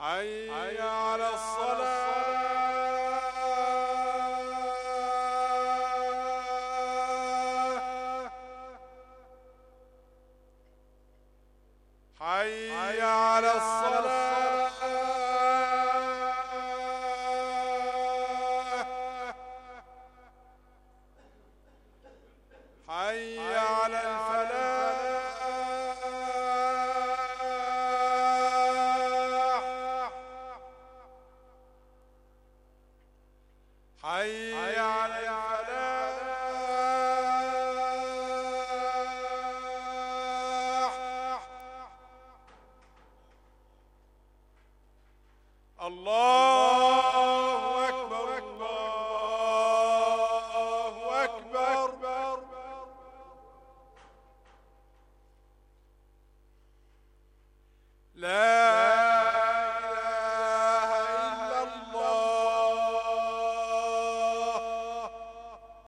حي على الصلاة. حي على الصلاة. حي على حي على الفلاح الله أكبر أكبر لا